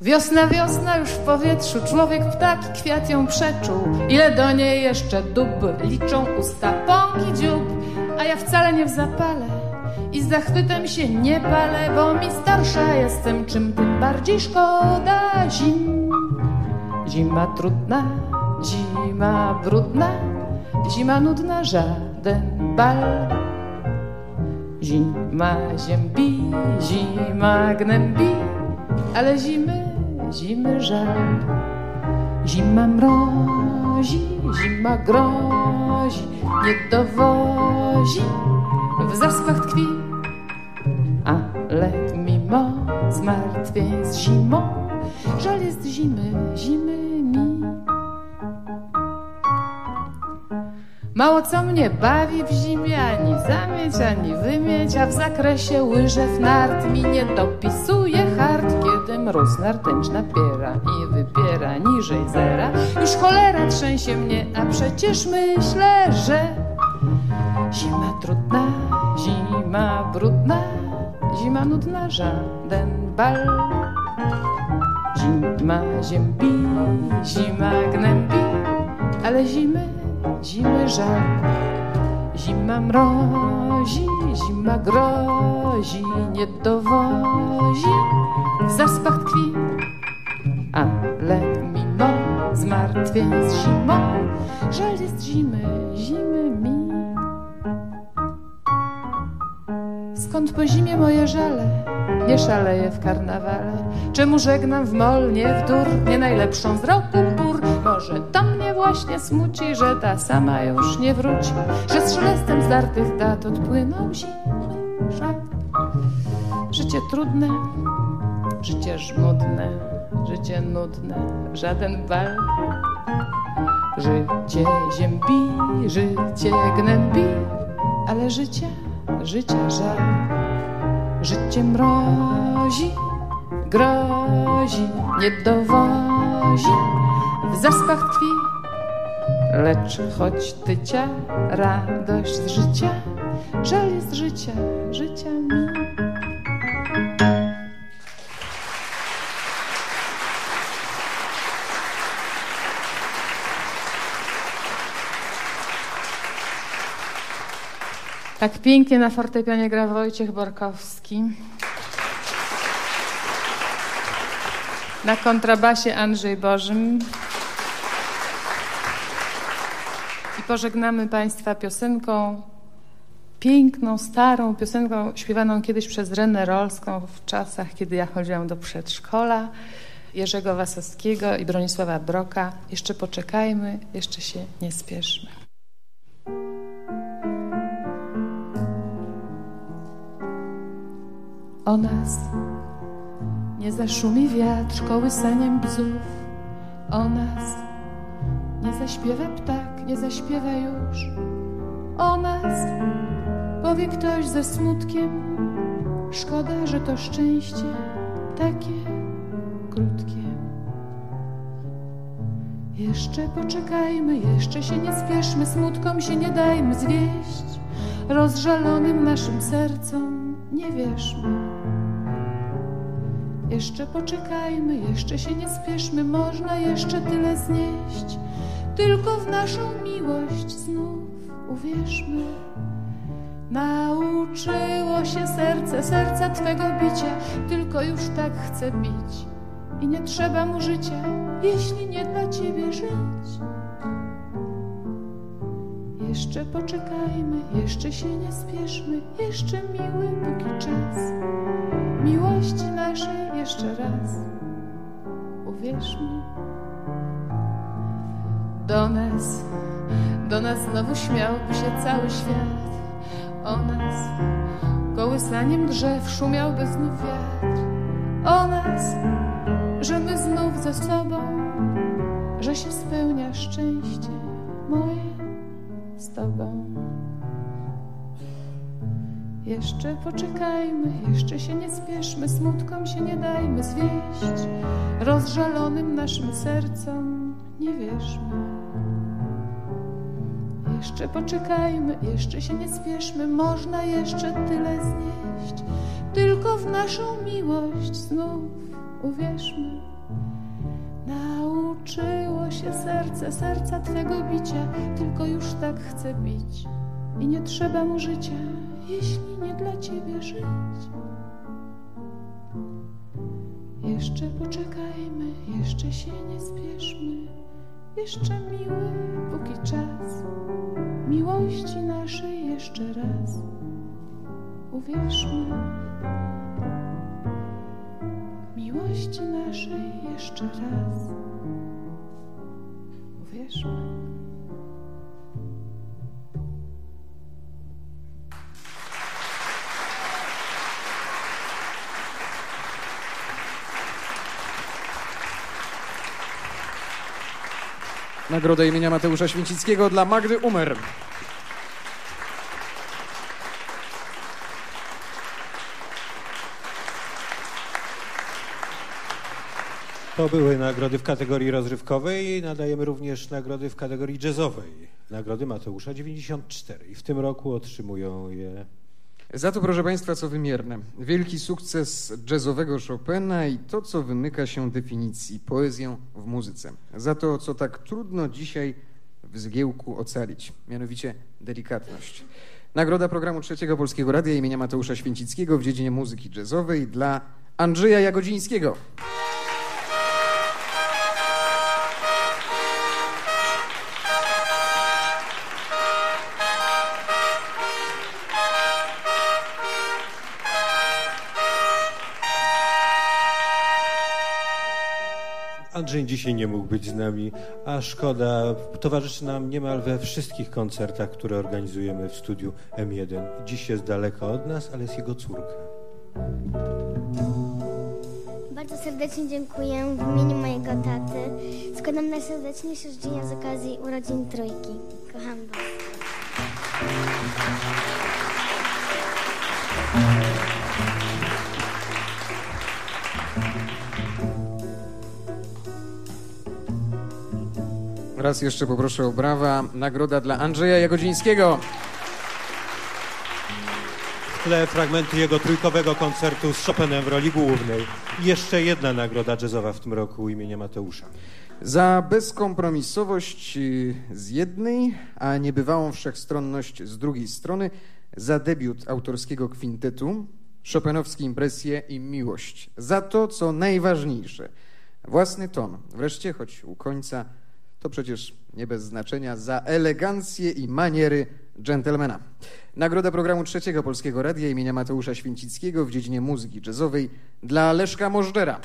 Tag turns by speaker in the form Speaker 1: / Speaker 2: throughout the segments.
Speaker 1: Wiosna, wiosna już w powietrzu, człowiek, ptaki, kwiat ją przeczuł. Ile do niej jeszcze dób liczą usta, pąki, dziób, a ja wcale nie w zapale i z zachwytem się nie palę, bo mi starsza jestem, czym tym bardziej szkoda zim. Zima trudna, zima brudna, zima nudna, żaden bal. Zima ziębi, zima gnębi, ale zimy, zimy żal. Zima mrozi, zima grozi, nie dowozi, w zaspach tkwi. Ale mimo zmartwień z zimą, żal jest zimy, zimy mi. Mało co mnie bawi w zimie, ani zamieć, ani wymieć, a w zakresie łyżew nart mi nie dopisuje mróz nartęcz napiera i wypiera niżej zera. Już cholera trzęsie mnie, a przecież myślę, że zima trudna, zima brudna, zima nudna, żaden bal. Zima ziębi, zima gnębi, ale zimy zimy żal. Zima mrozi, zima grozi, nie dowozi, w zaspach tkwi. Ale mimo zmartwień z zimą, żal jest zimy, zimy mi. Skąd po zimie moje żale? Nie szaleję w karnawale. Czemu żegnam w mol, nie w dur, nie najlepszą z roku pór? Może to mnie właśnie smuci, że ta sama już nie wróci, że z szelestem zdartych dat odpłyną zimy żal. Życie trudne, życie żmudne, życie nudne, żaden bal. Życie ziębi, życie gnębi, ale życie, życia żal. Życie mrozi, grozi, nie dowozi, w zaspach tkwi. Lecz choć tycia, radość z życia, żal jest życia, życia mi. Tak pięknie na fortepianie gra Wojciech Borkowski. Na kontrabasie Andrzej Bożym. I pożegnamy Państwa piosenką, piękną, starą piosenką śpiewaną kiedyś przez Renę Rolską w czasach, kiedy ja chodziłam do przedszkola. Jerzego Wasowskiego i Bronisława Broka. Jeszcze poczekajmy, jeszcze się nie spieszmy. O nas nie zaszumi wiatr kołysaniem bzów. O nas nie zaśpiewa ptak, nie zaśpiewa już. O nas powie ktoś ze smutkiem. Szkoda, że to szczęście takie krótkie. Jeszcze poczekajmy, jeszcze się nie spieszmy, smutkom się nie dajmy zwieść. Rozżalonym naszym sercom nie wierzmy. Jeszcze poczekajmy, jeszcze się nie spieszmy, można jeszcze tyle znieść. Tylko w naszą miłość znów uwierzmy. Nauczyło się serce, serca Twego bicia, tylko już tak chce bić. I nie trzeba mu życia, jeśli nie dla Ciebie żyć. Jeszcze poczekajmy, jeszcze się nie spieszmy, jeszcze miły póki czas. Miłości naszej jeszcze raz, uwierzmy. Do nas, do nas znowu śmiałby się cały świat. O nas, kołysaniem drzew szumiałby znów wiatr. O nas, że my znów ze sobą, że się spełnia szczęście moje z Tobą. Jeszcze poczekajmy, jeszcze się nie spieszmy, smutkom się nie dajmy zwieść, rozżalonym naszym sercom nie wierzmy. Jeszcze poczekajmy, jeszcze się nie spieszmy, można jeszcze tyle znieść, tylko w naszą miłość znów uwierzmy. Nauczyło się serce, serca Twego bicia, tylko już tak chce bić. I nie trzeba mu życia, jeśli nie dla Ciebie żyć. Jeszcze poczekajmy, jeszcze się nie spieszmy, jeszcze miły, póki czas, miłości naszej jeszcze raz uwierzmy. Miłości naszej jeszcze raz uwierzmy.
Speaker 2: Nagroda imienia Mateusza Święcickiego dla Magdy Umer.
Speaker 3: To były nagrody w kategorii rozrywkowej. Nadajemy również nagrody w kategorii jazzowej. Nagrody Mateusza 94 i w tym roku otrzymują je
Speaker 2: Za to, proszę Państwa, co wymierne. Wielki sukces jazzowego Chopina i to, co wymyka się definicji poezją w muzyce. Za to, co tak trudno dzisiaj w zgiełku ocalić, mianowicie delikatność. Nagroda programu Trzeciego Polskiego Radia imienia Mateusza Święcickiego w dziedzinie muzyki jazzowej dla Andrzeja Jagodzińskiego.
Speaker 3: Andrzej dzisiaj nie mógł być z nami, a szkoda. Towarzyszy nam niemal we wszystkich koncertach, które organizujemy w studiu M1. Dziś jest daleko od nas, ale jest jego córka.
Speaker 4: Bardzo serdecznie dziękuję w imieniu mojego taty. Składam najserdeczniejsze życzenia z okazji urodzin trójki. Kocham Was.
Speaker 2: Raz jeszcze poproszę o brawa. Nagroda dla Andrzeja Jagodzińskiego.
Speaker 3: W tle fragmenty jego trójkowego koncertu z Chopinem w roli głównej. I jeszcze jedna nagroda jazzowa w tym roku imienia Mateusza.
Speaker 2: Za bezkompromisowość y, z jednej, a niebywałą wszechstronność z drugiej strony, za debiut autorskiego kwintetu, Chopinowskie impresje i miłość. Za to, co najważniejsze, własny ton. Wreszcie, choć u końca, to przecież nie bez znaczenia, za elegancję i maniery dżentelmena. Nagroda programu Trzeciego Polskiego Radia imienia Mateusza Święcickiego w dziedzinie muzyki jazzowej dla Leszka Możdżera.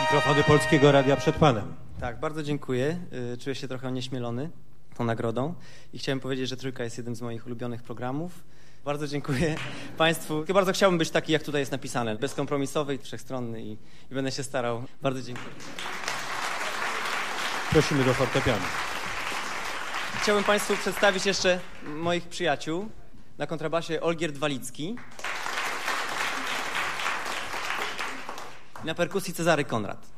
Speaker 3: Mikrofony Polskiego Radia przed panem.
Speaker 5: Tak, bardzo dziękuję. Y, Czuję się trochę onieśmielony tą nagrodą i chciałem powiedzieć, że Trójka jest jednym z moich ulubionych programów. Bardzo dziękuję Państwu. Bardzo chciałbym być taki, jak tutaj jest napisane, bezkompromisowy i wszechstronny i, i będę się starał. Bardzo dziękuję.
Speaker 3: Prosimy do fortepianu.
Speaker 5: Chciałbym Państwu przedstawić jeszcze moich przyjaciół. Na kontrabasie Olgierd Walicki. Na perkusji Cezary Konrad.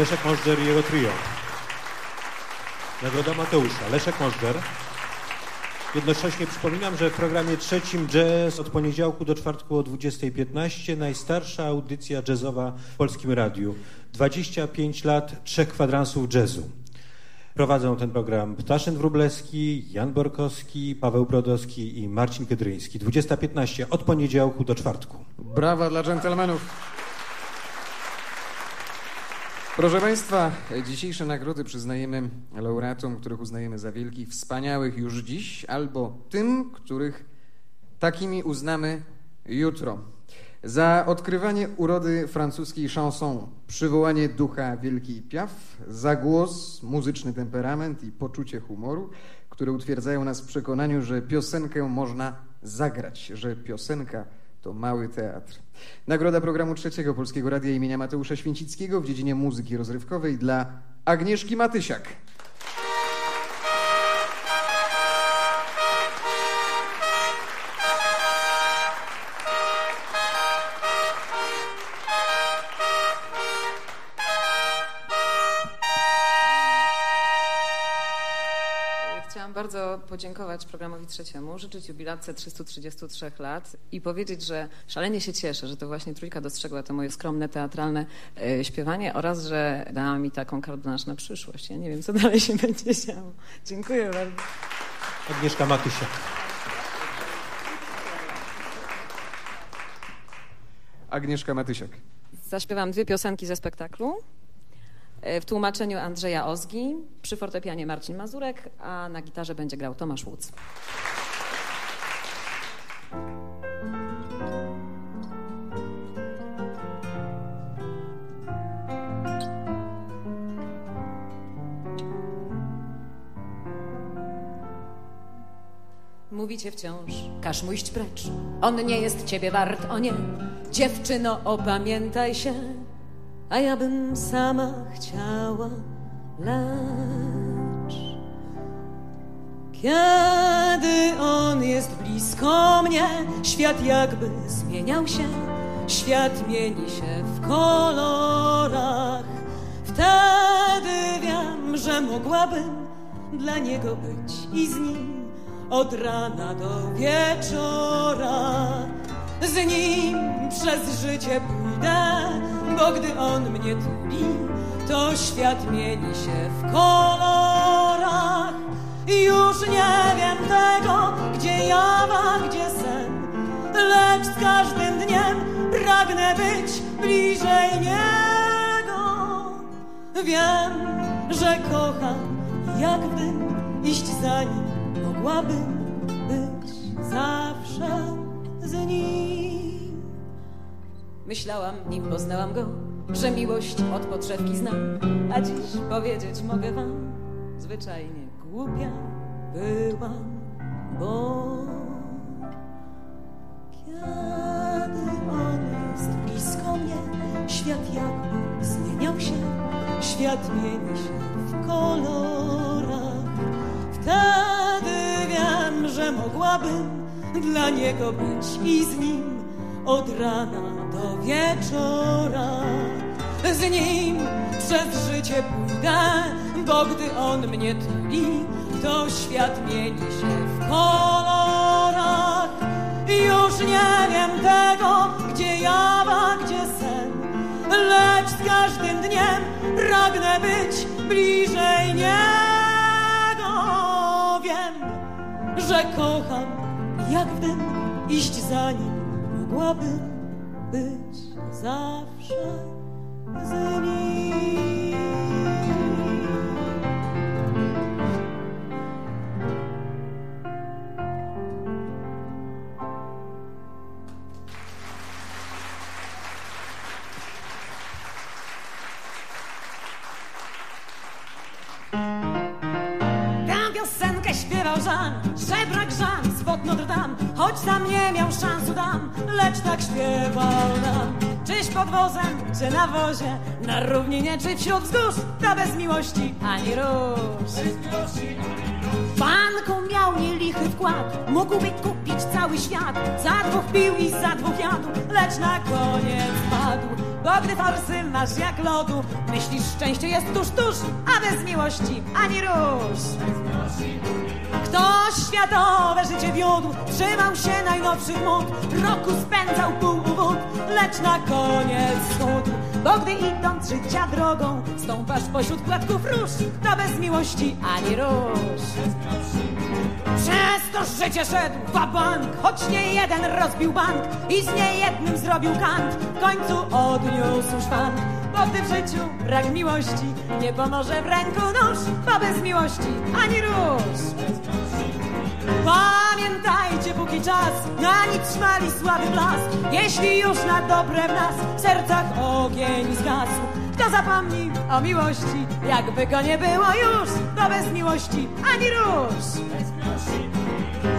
Speaker 3: Leszek Możdżer i jego trio. Nagroda Mateusza. Leszek Możdżer. Jednocześnie przypominam, że w programie trzecim Jazz od poniedziałku do czwartku o 20.15 najstarsza audycja jazzowa w Polskim Radiu. 25 lat trzech kwadransów jazzu. Prowadzą ten program Ptaszyn Wróblewski, Jan Borkowski, Paweł Brodowski i Marcin Kedryński. 20.15 od poniedziałku do czwartku.
Speaker 2: Brawa dla dżentelmenów. Proszę Państwa, dzisiejsze nagrody przyznajemy laureatom, których uznajemy za wielkich, wspaniałych już dziś, albo tym, których takimi uznamy jutro. Za odkrywanie urody francuskiej chanson, przywołanie ducha Wielkiej Piaf, za głos, muzyczny temperament i poczucie humoru, które utwierdzają nas w przekonaniu, że piosenkę można zagrać, że piosenka to mały teatr. Nagroda programu Trzeciego Polskiego Radia imienia Mateusza Święcickiego w dziedzinie muzyki rozrywkowej dla Agnieszki Matysiak.
Speaker 6: Bardzo podziękować programowi trzeciemu, życzyć jubilatce 333 lat i powiedzieć, że szalenie się cieszę, że to właśnie trójka dostrzegła to moje skromne teatralne e, śpiewanie oraz, że dała mi taką kardonaż na przyszłość. Ja nie wiem, co dalej się będzie działo. Dziękuję bardzo.
Speaker 3: Agnieszka Matysiak.
Speaker 2: Agnieszka Matysiak.
Speaker 6: Zaśpiewam dwie piosenki ze spektaklu. E, w tłumaczeniu Andrzeja Ozgi, przy fortepianie Marcin Mazurek, a na gitarze będzie grał Tomasz Łuc. Mówicie wciąż, każ mu iść precz, on nie jest ciebie wart, o nie, dziewczyno, opamiętaj się, a ja bym sama chciała, lecz kiedy on jest blisko mnie, świat jakby zmieniał się, świat mieni się w kolorach. Wtedy wiem,
Speaker 7: że mogłabym dla niego być i z nim od rana do wieczora. Z nim przez życie pójdę, bo gdy on mnie tuli, to świat mieni się w kolorach. Już nie wiem tego, gdzie jawa, gdzie sen, lecz z każdym dniem pragnę być bliżej niego. Wiem, że kocham, jakbym iść za nim mogłabym być zawsze z nim. Myślałam, nim poznałam go, że miłość od podszewki znam, a dziś powiedzieć mogę wam, zwyczajnie głupia byłam, bo kiedy on jest blisko mnie, świat jakby zmieniał się, świat mieni się w kolorach. Wtedy wiem, że mogłabym dla niego być i z nim od rana do wieczora. Z nim przez życie pójdę, bo gdy on mnie tuli, to świat mieni się w kolorach. Już nie wiem tego, gdzie jawa, gdzie sen, lecz z każdym dniem pragnę być bliżej niego. Wiem, że kocham, jakbym iść za nim mogłabym być zawsze z nim. Lecz tak śpiewał nam. Czyś pod wozem, czy na wozie, na równinie, czy wśród wzgórz, to bez miłości ani róż. W banku miał nielichy wkład, mógłby cały świat, za dwóch pił i za dwóch jadł, lecz na koniec padł. Bo gdy forsy masz jak lodu, myślisz szczęście jest tuż, tuż, a bez miłości ani róż. Ktoś światowe życie wiódł, trzymał się najnowszych mód, roku spędzał pół wód, lecz na koniec schudł. Bo gdy idąc życia drogą, stąpasz pośród płatków róż, to bez miłości ani róż. Przez to życie szedł wabank, choć nie jeden rozbił bank i z niejednym zrobił kant. W końcu odniósł szwan, bo gdy w życiu brak miłości nie pomoże w ręku nóż, bo bez miłości ani róż. Pamiętajcie, póki czas, na nic szmali słaby blask, jeśli już na dobre w nas w sercach ogień zgasł. Kto zapomni o miłości, jakby go nie było już, to bez miłości ani róż.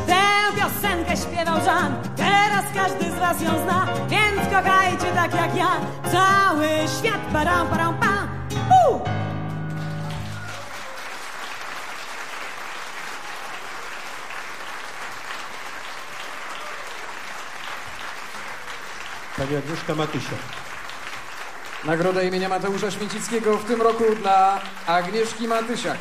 Speaker 7: Tę piosenkę śpiewał Żan, teraz każdy z was ją zna, więc kochajcie tak jak ja, cały świat, param, param, pam. Uh!
Speaker 3: Pani Agnieszka Matysia.
Speaker 2: Nagroda imienia Mateusza Śmiecickiego w tym roku dla Agnieszki Matysiak.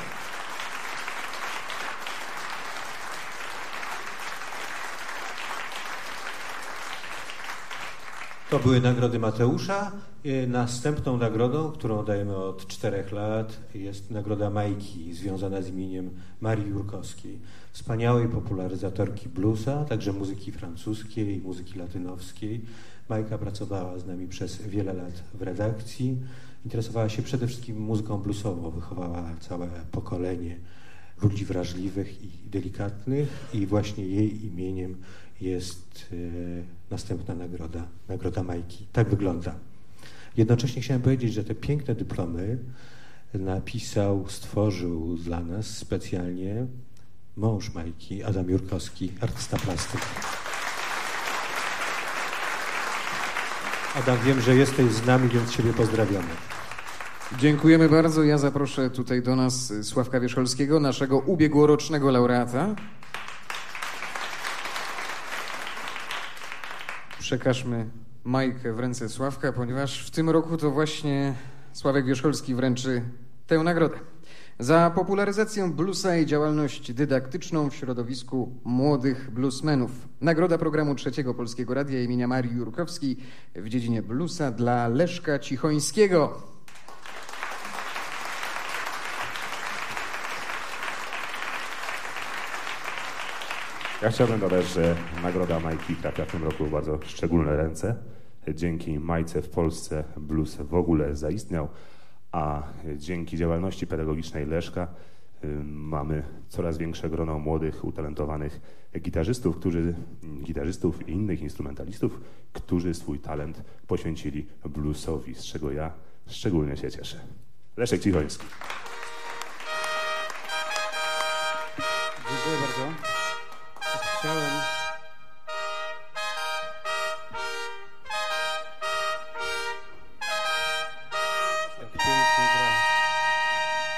Speaker 3: To były nagrody Mateusza. E, Następną nagrodą, którą dajemy od czterech lat, jest nagroda Majki, związana z imieniem Marii Jurkowskiej. Wspaniałej popularyzatorki bluesa, także muzyki francuskiej i muzyki latynowskiej. Majka pracowała z nami przez wiele lat w redakcji. Interesowała się przede wszystkim muzyką bluesową, wychowała całe pokolenie ludzi wrażliwych i delikatnych i właśnie jej imieniem jest e, następna nagroda, nagroda Majki. Tak wygląda. Jednocześnie chciałem powiedzieć, że te piękne dyplomy napisał, stworzył dla nas specjalnie mąż Majki, Adam Jurkowski, artysta plastyk. Adam, wiem, że jesteś z nami, więc Ciebie pozdrawiamy.
Speaker 2: Dziękujemy bardzo. Ja zaproszę tutaj do nas Sławka Wierzcholskiego, naszego ubiegłorocznego laureata. Przekażmy Majkę w ręce Sławka, ponieważ w tym roku to właśnie Sławek Wierzcholski wręczy tę nagrodę. Za popularyzację bluesa i działalność dydaktyczną w środowisku młodych bluesmenów. Nagroda programu Trzeciego Polskiego Radia imienia Marii Jurkowskiej w dziedzinie bluesa dla Leszka Cichońskiego.
Speaker 8: Ja chciałbym dodać, że nagroda Majki trafia w tym roku w bardzo szczególne ręce. Dzięki Majce w Polsce blues w ogóle zaistniał, a dzięki działalności pedagogicznej Leszka y, mamy coraz większe grono młodych, utalentowanych gitarzystów, którzy, gitarzystów i innych instrumentalistów, którzy swój talent poświęcili bluesowi, z czego ja szczególnie się cieszę. Leszek Cichoński.
Speaker 9: Dziękuję bardzo. Chciałem.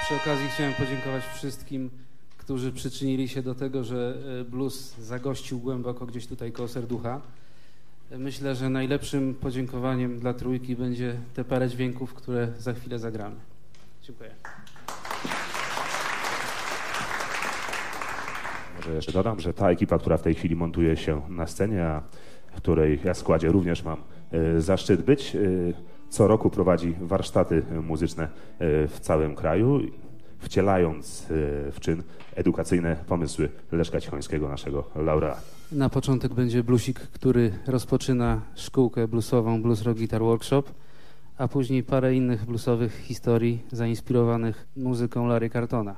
Speaker 9: Przy okazji chciałem podziękować wszystkim, którzy przyczynili się do tego, że e, blues zagościł głęboko gdzieś tutaj koło serducha. Myślę, że najlepszym podziękowaniem dla trójki będzie te parę dźwięków, które za chwilę zagramy. Dziękuję.
Speaker 8: Może jeszcze dodam, że ta ekipa, która w tej chwili montuje się na scenie, a w której ja składzie również mam e, zaszczyt być, e, co roku prowadzi warsztaty muzyczne e, w całym kraju, wcielając w czyn edukacyjne pomysły Leszka Cichońskiego, naszego laureata.
Speaker 9: Na początek będzie blusik, który rozpoczyna szkółkę bluesową Blues Rock Guitar Workshop, a później parę innych bluesowych historii zainspirowanych muzyką Larry Cartona.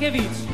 Speaker 7: Darek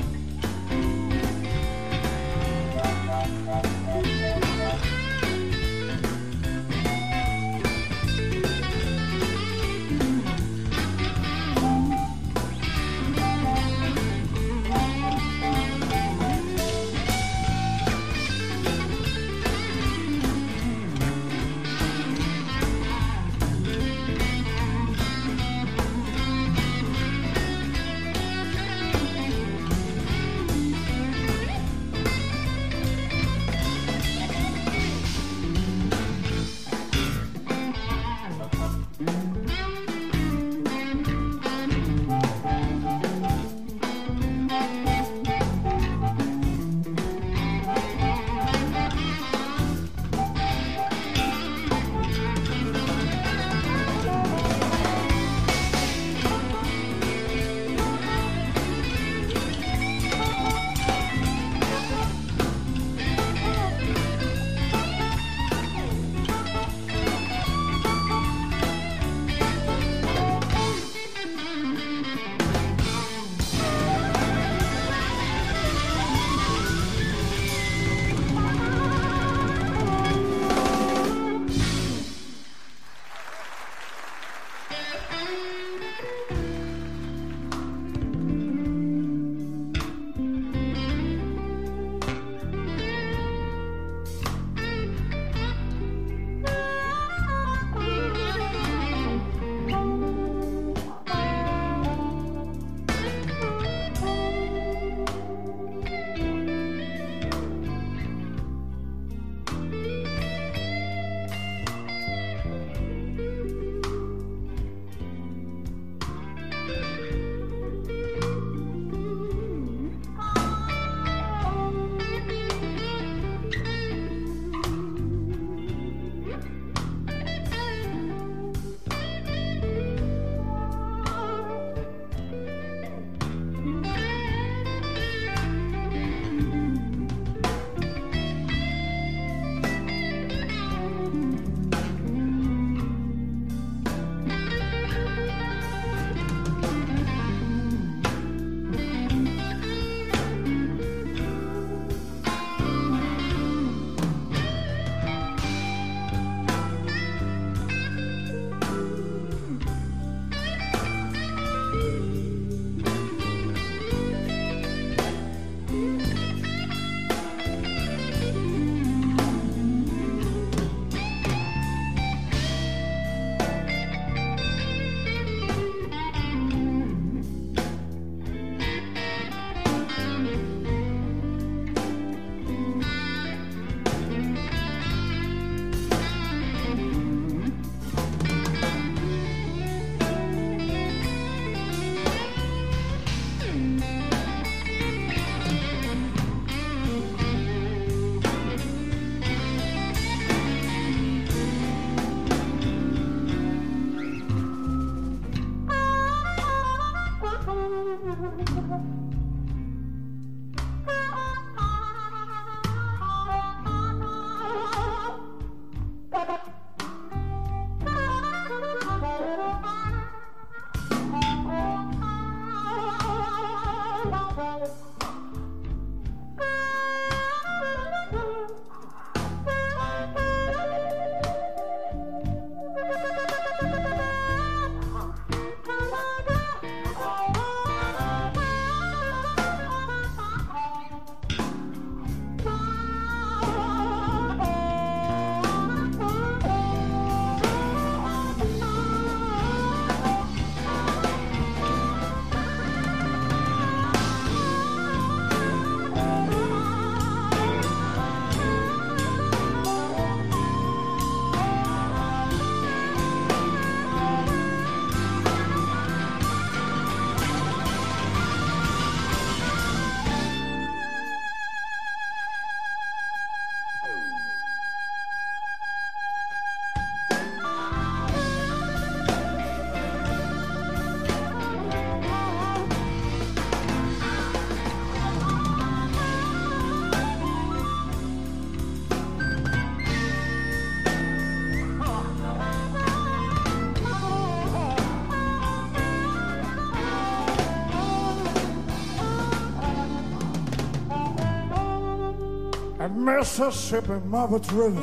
Speaker 10: Mississippi mother driller.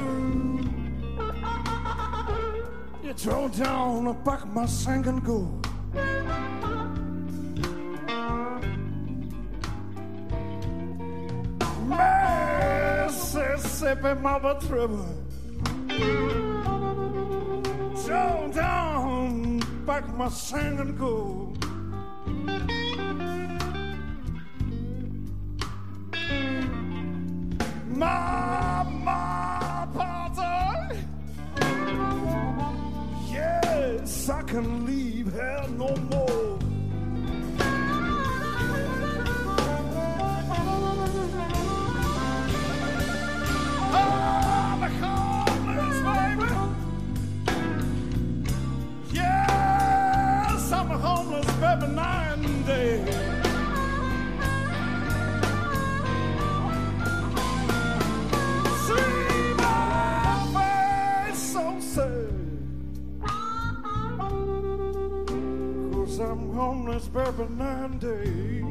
Speaker 10: You throw down the back my sinking good. Mississippi mother driller. Throw down back my sinking good. My, my father. Yes, I can bourbon nine days.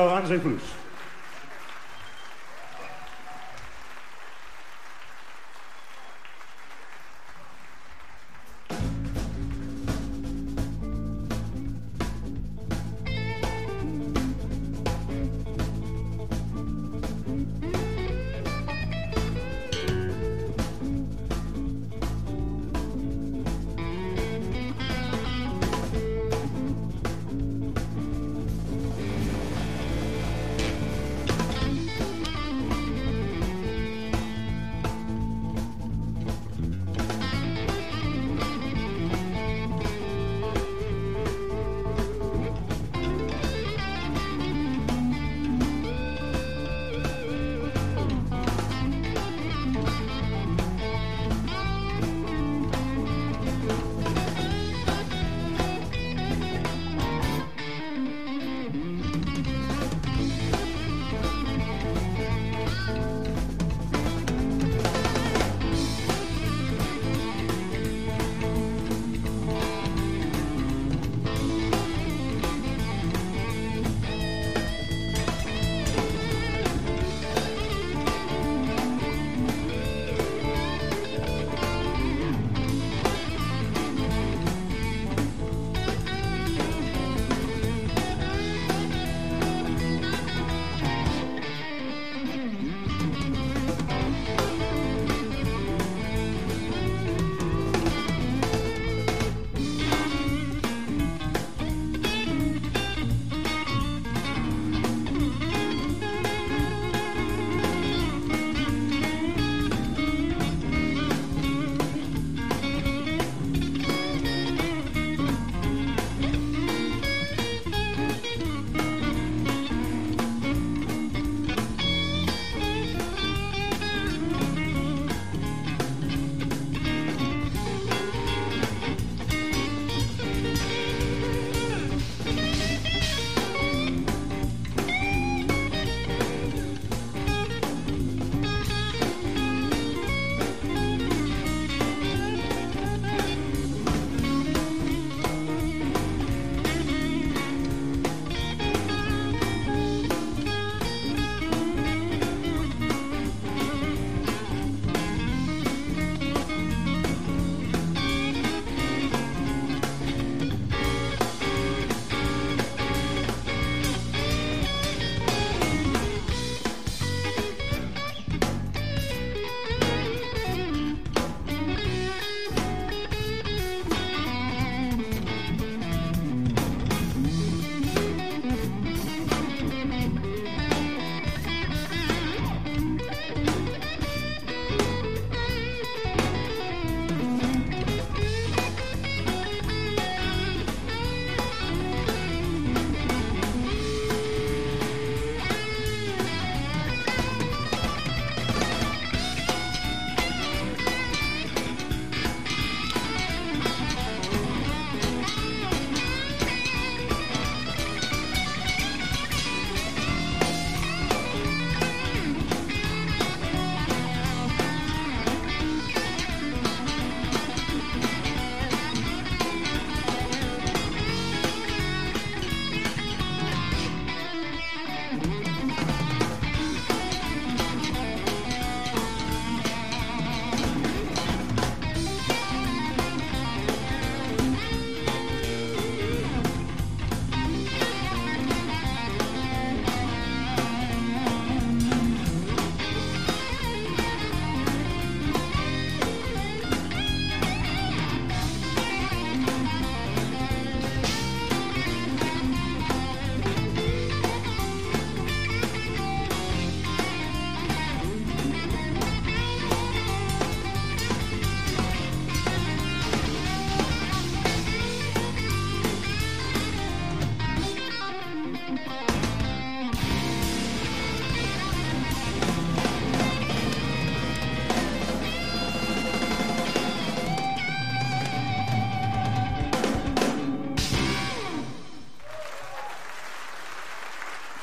Speaker 8: Andrzej Plusz.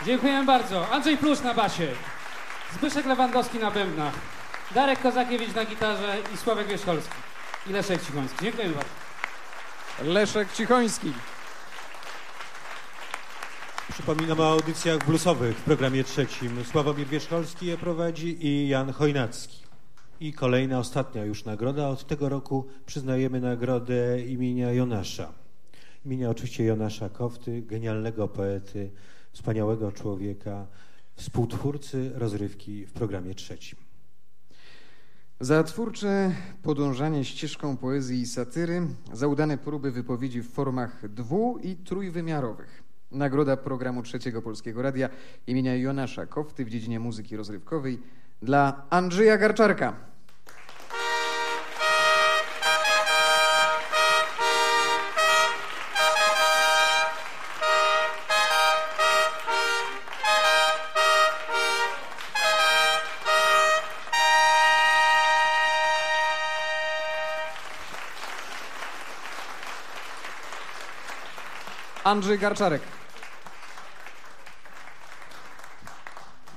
Speaker 9: Dziękujemy bardzo. Andrzej Plusz na basie, Zbyszek Lewandowski na bębnach, Darek Kozakiewicz na gitarze i Sławek Wierzcholski. I Leszek Cichoński. Dziękujemy bardzo.
Speaker 2: Leszek Cichoński.
Speaker 3: Przypominam o audycjach bluesowych w programie trzecim. Sławomir Wierzcholski je prowadzi i Jan Chojnacki. I kolejna, ostatnia już nagroda. Od tego roku przyznajemy nagrodę imienia Jonasza. Imienia oczywiście Jonasza Kofty, genialnego poety, wspaniałego człowieka, współtwórcy rozrywki w programie trzecim.
Speaker 2: Za twórcze podążanie ścieżką poezji i satyry, za udane próby wypowiedzi w formach dwu- i trójwymiarowych. Nagroda programu Trzeciego Polskiego Radia imienia Jonasza Kofty w dziedzinie muzyki rozrywkowej dla Andrzeja Garczarka. Andrzej Garczarek.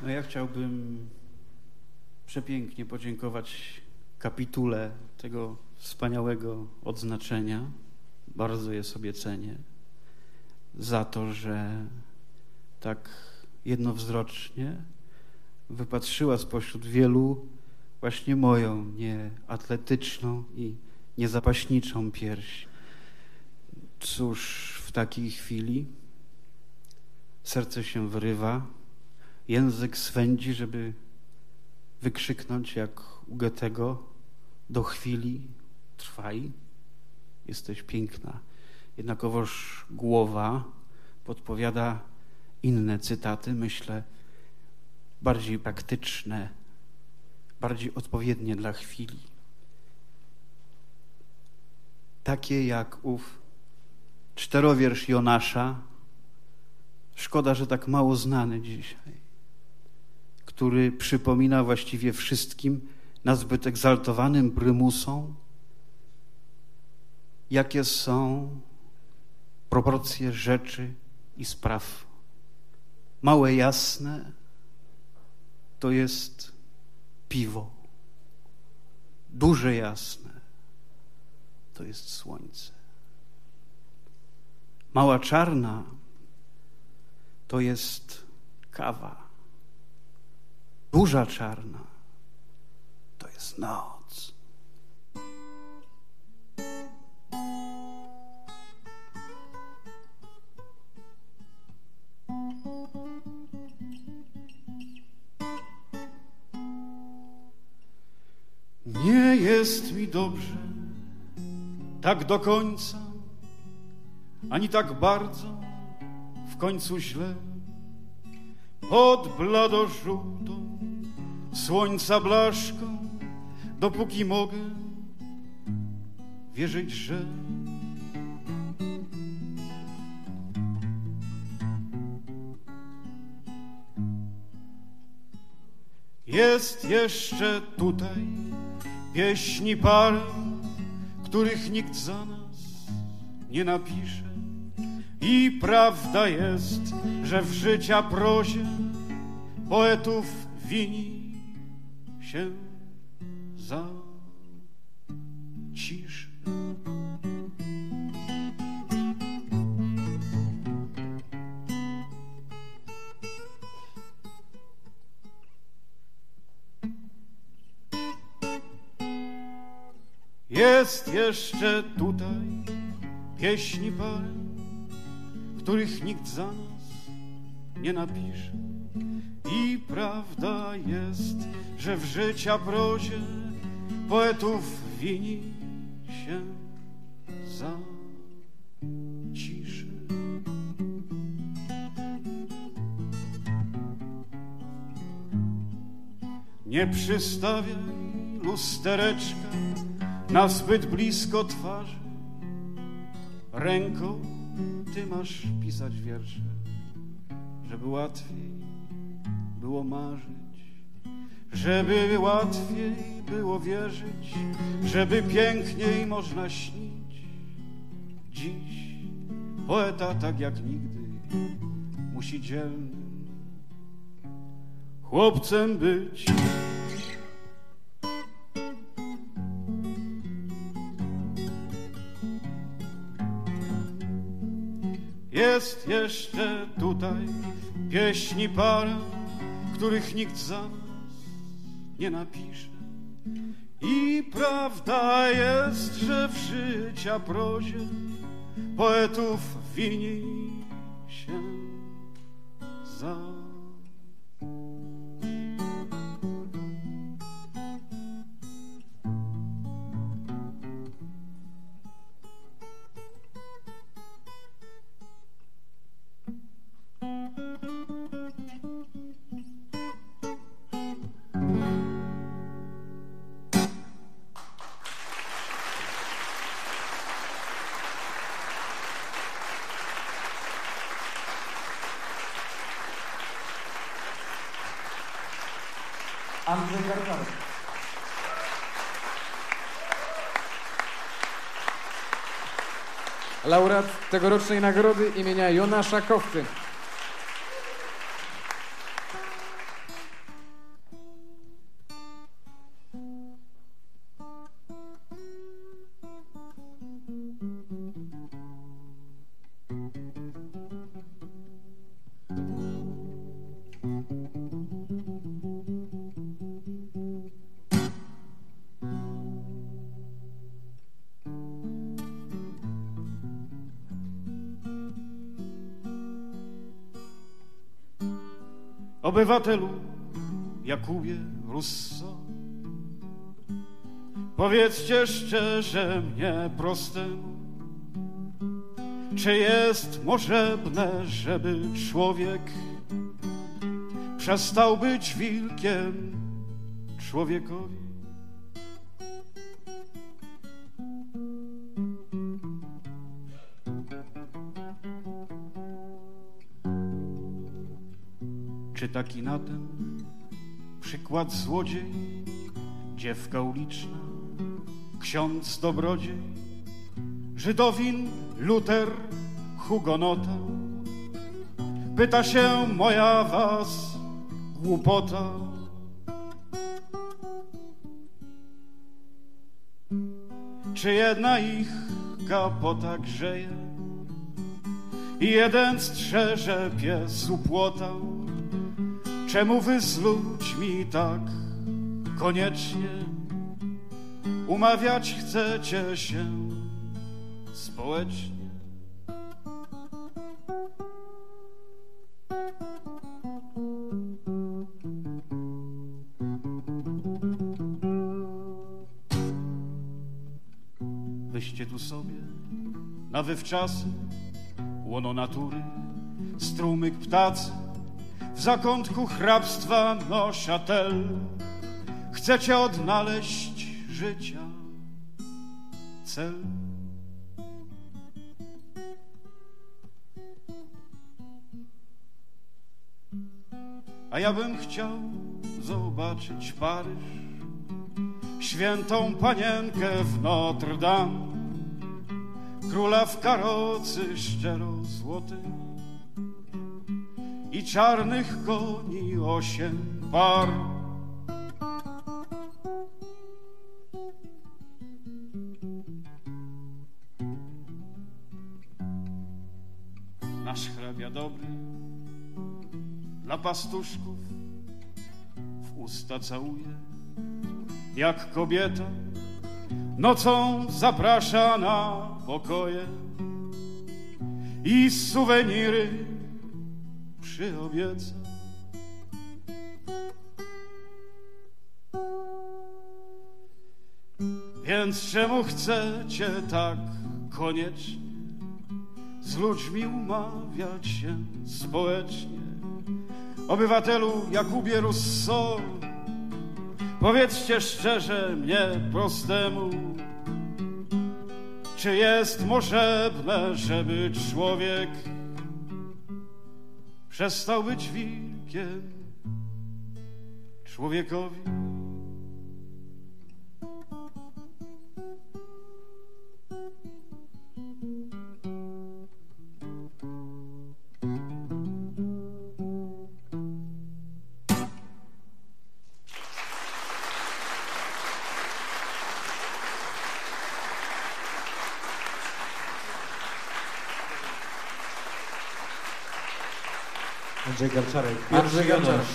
Speaker 11: No ja chciałbym przepięknie podziękować kapitule tego wspaniałego odznaczenia. Bardzo je sobie cenię. Za to, że tak jednowzrocznie wypatrzyła spośród wielu właśnie moją nieatletyczną i niezapaśniczą pierś. Cóż, w takiej chwili serce się wyrywa, język swędzi, żeby wykrzyknąć jak u Goethego do chwili trwaj, jesteś piękna. Jednakowoż głowa podpowiada inne cytaty, myślę, bardziej praktyczne, bardziej odpowiednie dla chwili. Takie jak ów czterowiersz Jonasza, szkoda, że tak mało znany dzisiaj, który przypomina właściwie wszystkim nazbyt egzaltowanym prymusom, jakie są proporcje rzeczy i spraw. Małe jasne to jest piwo. Duże jasne to jest słońce. Mała czarna to jest kawa. Duża czarna to jest noc. Nie jest mi dobrze tak do końca, ani tak bardzo w końcu źle. Pod bladożółtą słońca blaszką, dopóki mogę wierzyć, że jest jeszcze tutaj pieśni parę, których nikt za nas nie napisze. I prawda jest, że w życia prozie poetów wini się za ciszę. Jest jeszcze tutaj pieśni parę, których nikt za nas nie napisze. I prawda jest, że w życia prozie poetów wini się za ciszę. Nie przystawiaj lustereczka na zbyt blisko twarzy. Ręką ty masz pisać wiersze, żeby łatwiej było marzyć, żeby łatwiej było wierzyć, żeby piękniej można śnić. Dziś poeta tak jak nigdy musi dzielnym chłopcem być. Jest jeszcze tutaj pieśni para, których nikt za nas nie napisze. I prawda jest, że w życia prozie poetów wini się za.
Speaker 2: Laureat tegorocznej nagrody imienia Jonasza Kowty.
Speaker 11: Obywatelu Jakubie Russo, powiedzcie szczerze mnie prostemu, czy jest możebne, żeby człowiek przestał być wilkiem człowiekowi? Taki na ten przykład złodziej, dziewka uliczna, ksiądz dobrodziej, Żydowin, Luter, Hugonota? Pyta się moja was głupota. Czy jedna ich kapota grzeje i jeden strzeże pies u płota? Czemu wy z ludźmi tak koniecznie umawiać chcecie się społecznie? Wyście tu sobie na wywczasy łono natury, strumyk ptacy, w zakątku hrabstwa noszatel. Chcecie odnaleźć życia cel. A ja bym chciał zobaczyć Paryż, świętą panienkę w Notre Dame, króla w karocy szczero i czarnych koni osiem par. Nasz hrabia dobry dla pastuszków w usta całuje, jak kobieta nocą zaprasza na pokoje i suweniry przyobieca. Więc czemu chcecie tak koniecznie z ludźmi umawiać się społecznie? Obywatelu Jakubie Rousseau, powiedzcie szczerze mnie prostemu, czy jest możebne, żeby człowiek przestał być wilkiem człowiekowi?
Speaker 3: Pierwszy
Speaker 2: Andrzej.
Speaker 3: Jonasz,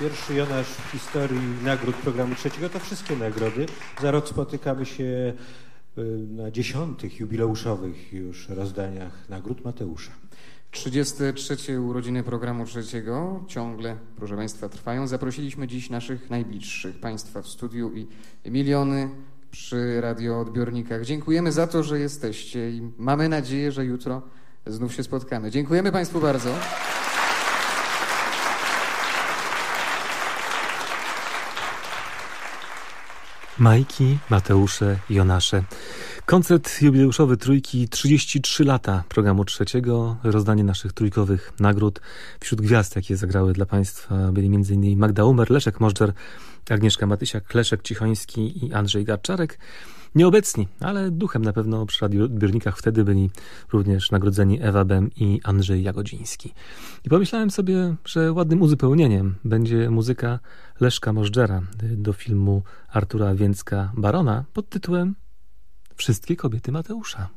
Speaker 3: pierwszy Jonasz w historii nagród programu trzeciego. To wszystkie nagrody. Za rok spotykamy się y, na dziesiątych jubileuszowych już rozdaniach nagród Mateusza.
Speaker 2: 33 urodziny programu trzeciego ciągle, proszę Państwa, trwają. Zaprosiliśmy dziś naszych najbliższych Państwa w studiu i miliony przy radioodbiornikach. Dziękujemy za to, że jesteście i mamy nadzieję, że jutro znów się spotkamy. Dziękujemy Państwu bardzo.
Speaker 12: Majki, Mateusze, Jonasze. Koncert jubileuszowy Trójki 33 lata programu trzeciego, rozdanie naszych trójkowych nagród. Wśród gwiazd, jakie zagrały dla Państwa byli m.in. Magda Umer, Leszek Możdżer, Agnieszka Matysiak, Leszek Cichoński i Andrzej Garczarek. Nieobecni, ale duchem na pewno przy radioodbiornikach wtedy byli również nagrodzeni Ewa Bem i Andrzej Jagodziński. I pomyślałem sobie, że ładnym uzupełnieniem będzie muzyka Leszka Możdżera do filmu Artura Więcka-Barona pod tytułem Wszystkie kobiety Mateusza.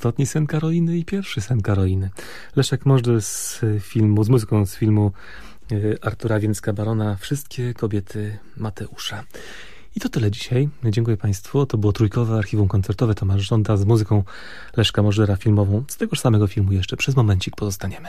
Speaker 12: Ostatni sen Karoliny i pierwszy sen Karoliny. Leszek Możdżer z filmu, z muzyką z filmu e, Artura Więcka-Barona Wszystkie kobiety Mateusza. I to tyle dzisiaj. Dziękuję Państwu. To było trójkowe archiwum koncertowe Tomasz Żąda z muzyką Leszka Możdżera filmową. Z tegoż samego filmu jeszcze przez momencik pozostaniemy.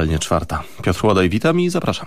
Speaker 13: Punktualnie czwarta. Piotr Łodaj, witam i zapraszam.